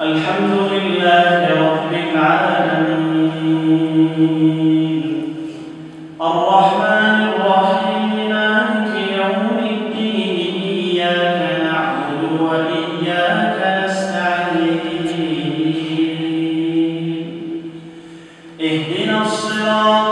الحمد لله رب العالمين. الرحمن الرحيم يوم الدين إياك نعبد وإياك نستعين. اهدنا الصراط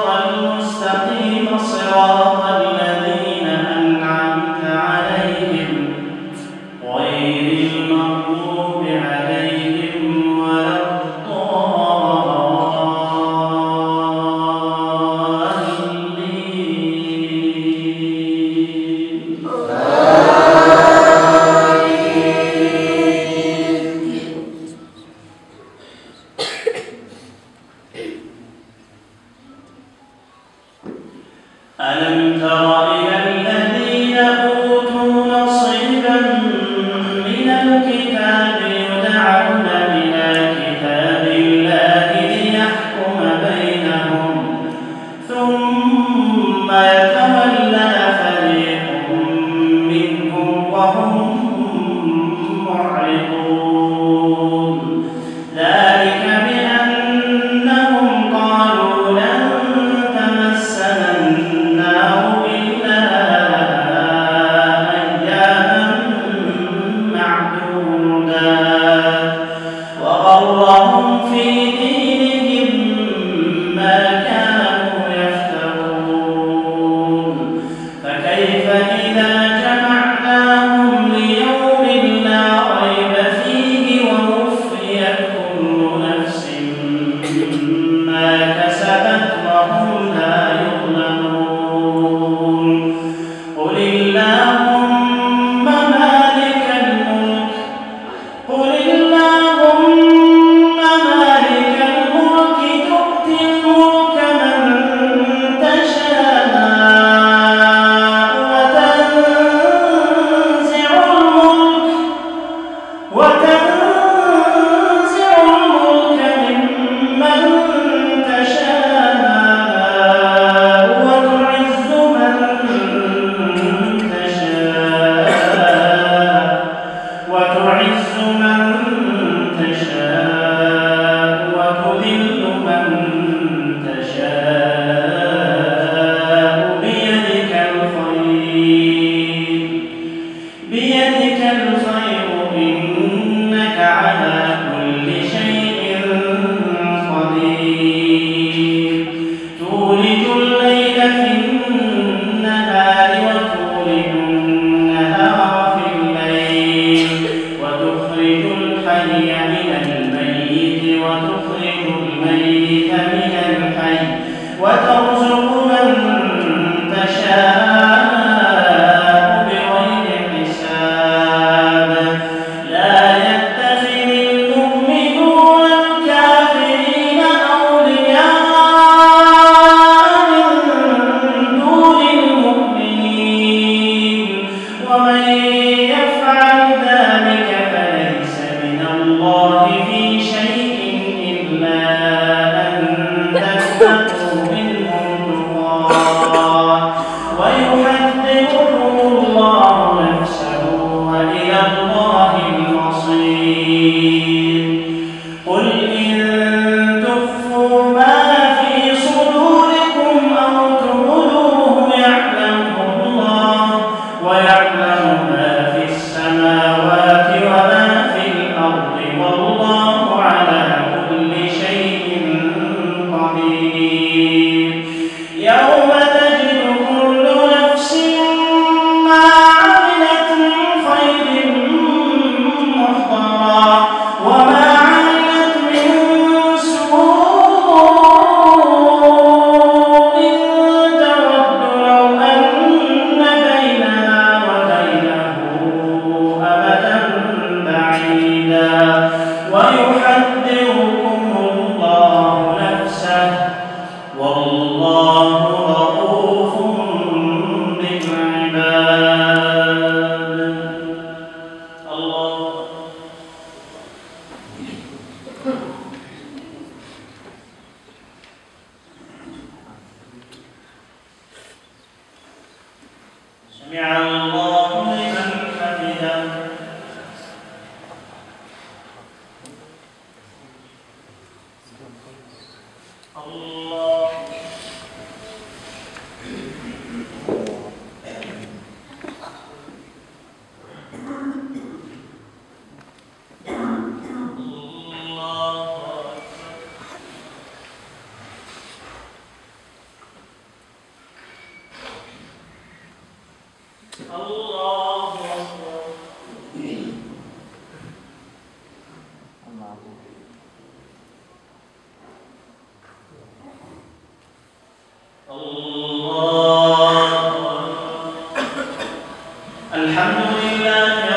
يوم Allah. لله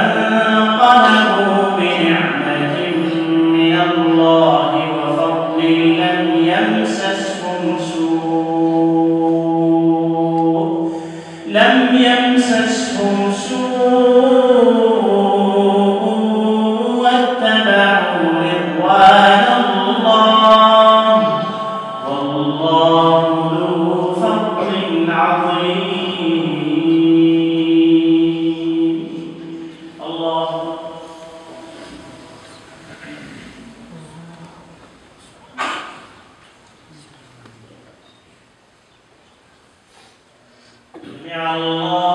فانقلبوا Allah.